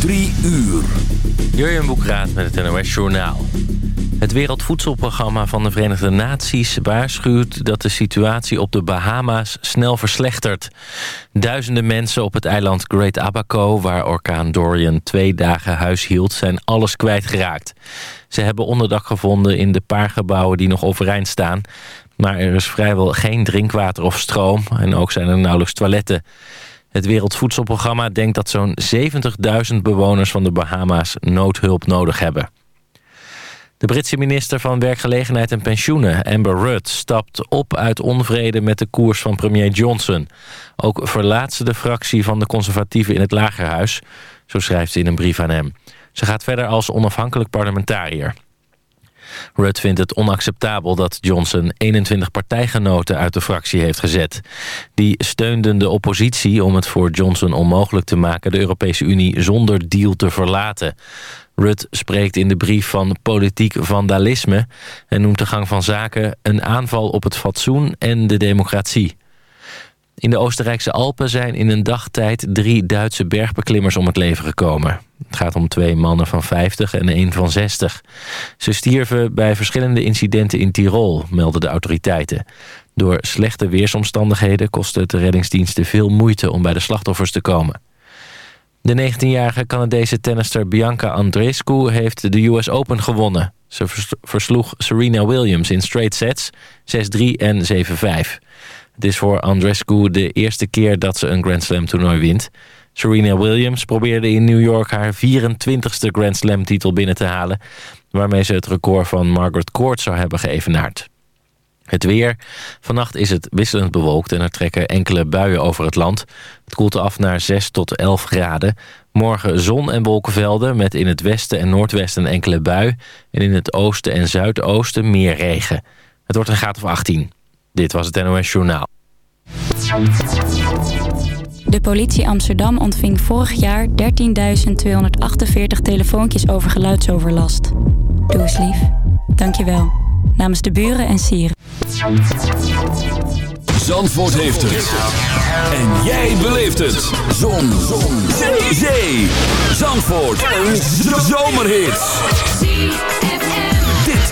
Drie uur. Jurjen Boekraat met het NOS Journaal. Het Wereldvoedselprogramma van de Verenigde Naties waarschuwt dat de situatie op de Bahama's snel verslechtert. Duizenden mensen op het eiland Great Abaco, waar orkaan Dorian twee dagen huis hield, zijn alles kwijtgeraakt. Ze hebben onderdak gevonden in de paar gebouwen die nog overeind staan. Maar er is vrijwel geen drinkwater of stroom en ook zijn er nauwelijks toiletten. Het Wereldvoedselprogramma denkt dat zo'n 70.000 bewoners van de Bahama's noodhulp nodig hebben. De Britse minister van Werkgelegenheid en Pensioenen, Amber Rudd... stapt op uit onvrede met de koers van premier Johnson. Ook verlaat ze de fractie van de conservatieven in het Lagerhuis. Zo schrijft ze in een brief aan hem. Ze gaat verder als onafhankelijk parlementariër. Rudd vindt het onacceptabel dat Johnson 21 partijgenoten uit de fractie heeft gezet. Die steunden de oppositie om het voor Johnson onmogelijk te maken... de Europese Unie zonder deal te verlaten. Rudd spreekt in de brief van politiek vandalisme... en noemt de gang van zaken een aanval op het fatsoen en de democratie. In de Oostenrijkse Alpen zijn in een dagtijd drie Duitse bergbeklimmers om het leven gekomen. Het gaat om twee mannen van 50 en één van 60. Ze stierven bij verschillende incidenten in Tirol, melden de autoriteiten. Door slechte weersomstandigheden kostte het de reddingsdiensten veel moeite om bij de slachtoffers te komen. De 19-jarige Canadese tennister Bianca Andreescu heeft de US Open gewonnen. Ze versloeg Serena Williams in straight sets, 6-3 en 7-5. Het is voor Andrescu de eerste keer dat ze een Grand Slam toernooi wint. Serena Williams probeerde in New York haar 24ste Grand Slam titel binnen te halen... waarmee ze het record van Margaret Court zou hebben geëvenaard. Het weer. Vannacht is het wisselend bewolkt en er trekken enkele buien over het land. Het koelt af naar 6 tot 11 graden. Morgen zon en wolkenvelden met in het westen en noordwesten enkele bui... en in het oosten en zuidoosten meer regen. Het wordt een graad of 18. Dit was het NOS Journaal. De politie Amsterdam ontving vorig jaar 13.248 telefoontjes over geluidsoverlast. Doe eens lief. Dankjewel. Namens de buren en sieren. Zandvoort heeft het. En jij beleeft het. Zon. Zon. Zee. Zee. Zandvoort. Een zomerhit.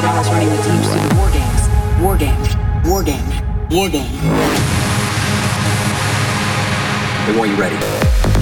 48 hours running the teams through the war games. War game. War game. War game. They want you ready.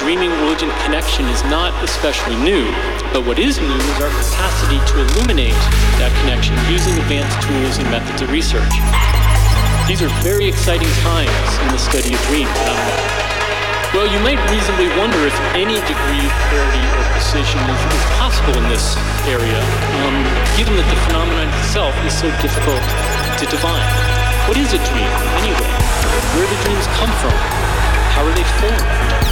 Dreaming religion connection is not especially new, but what is new is our capacity to illuminate that connection using advanced tools and methods of research. These are very exciting times in the study of dreams. Well, you might reasonably wonder if any degree of clarity or precision is, is possible in this area, um, given that the phenomenon itself is so difficult to define. What is a dream, anyway? Where do dreams come from? How are they formed?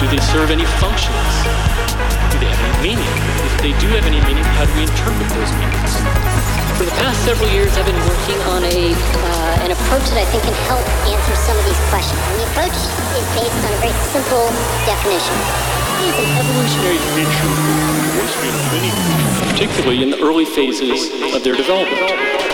Do they serve any functions? Do they have any meaning? If they do have any meaning, how do we interpret those meanings? For the past several years, I've been working on a uh, an approach that I think can help answer some of these questions. And the approach is based on a very simple definition. It is an evolutionary nature of many particularly in the early phases of their development.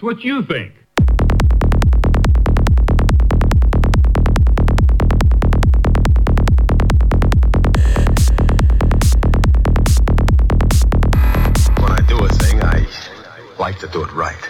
That's what you think. When I do a thing, I like to do it right.